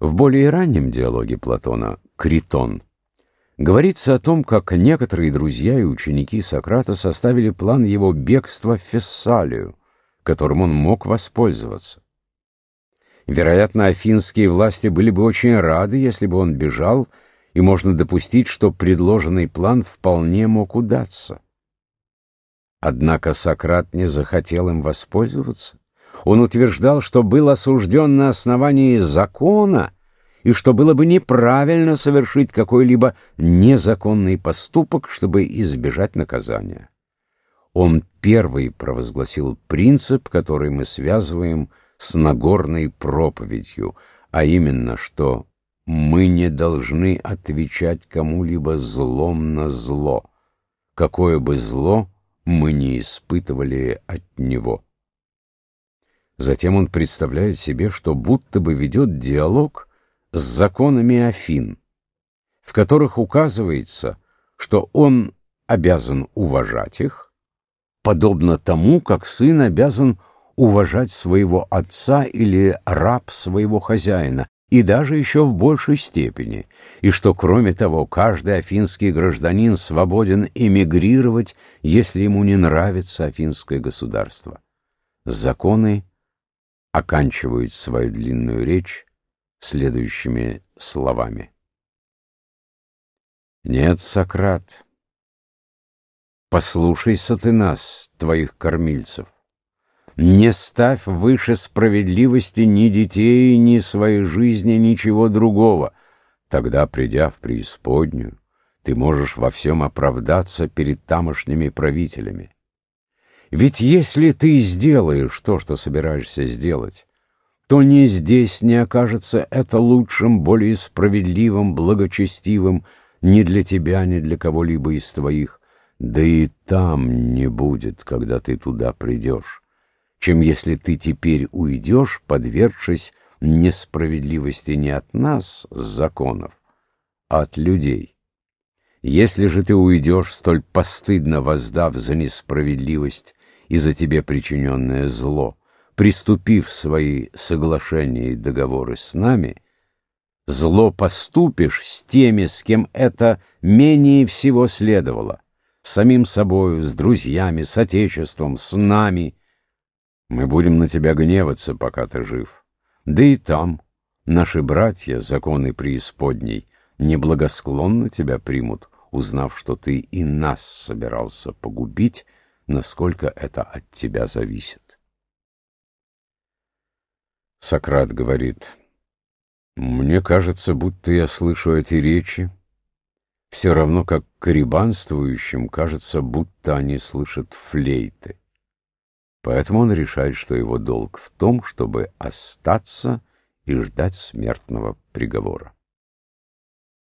В более раннем диалоге Платона «Критон» говорится о том, как некоторые друзья и ученики Сократа составили план его бегства в Фессалию, которым он мог воспользоваться. Вероятно, афинские власти были бы очень рады, если бы он бежал, и можно допустить, что предложенный план вполне мог удаться. Однако Сократ не захотел им воспользоваться. Он утверждал, что был осужден на основании закона и что было бы неправильно совершить какой-либо незаконный поступок, чтобы избежать наказания. Он первый провозгласил принцип, который мы связываем с Нагорной проповедью, а именно, что мы не должны отвечать кому-либо злом на зло, какое бы зло мы не испытывали от него. Затем он представляет себе, что будто бы ведет диалог с законами Афин, в которых указывается, что он обязан уважать их, подобно тому, как сын обязан уважать своего отца или раб своего хозяина, и даже еще в большей степени, и что, кроме того, каждый афинский гражданин свободен эмигрировать, если ему не нравится афинское государство. Законы оканчивают свою длинную речь следующими словами. «Нет, Сократ, послушайся ты нас, твоих кормильцев. Не ставь выше справедливости ни детей, ни своей жизни, ничего другого. Тогда, придя в преисподнюю, ты можешь во всем оправдаться перед тамошними правителями. Ведь если ты сделаешь то, что собираешься сделать, то ни здесь не окажется это лучшим, более справедливым, благочестивым ни для тебя, ни для кого-либо из твоих, да и там не будет, когда ты туда придешь, чем если ты теперь уйдешь, подвергшись несправедливости не от нас, законов, а от людей. Если же ты уйдешь, столь постыдно воздав за несправедливость, и за тебе причиненное зло, приступив свои соглашения и договоры с нами, зло поступишь с теми, с кем это менее всего следовало, с самим собою, с друзьями, с Отечеством, с нами. Мы будем на тебя гневаться, пока ты жив. Да и там наши братья, законы преисподней, неблагосклонно тебя примут, узнав, что ты и нас собирался погубить, насколько это от тебя зависит. Сократ говорит, «Мне кажется, будто я слышу эти речи, все равно как карибанствующим кажется, будто они слышат флейты. Поэтому он решает, что его долг в том, чтобы остаться и ждать смертного приговора.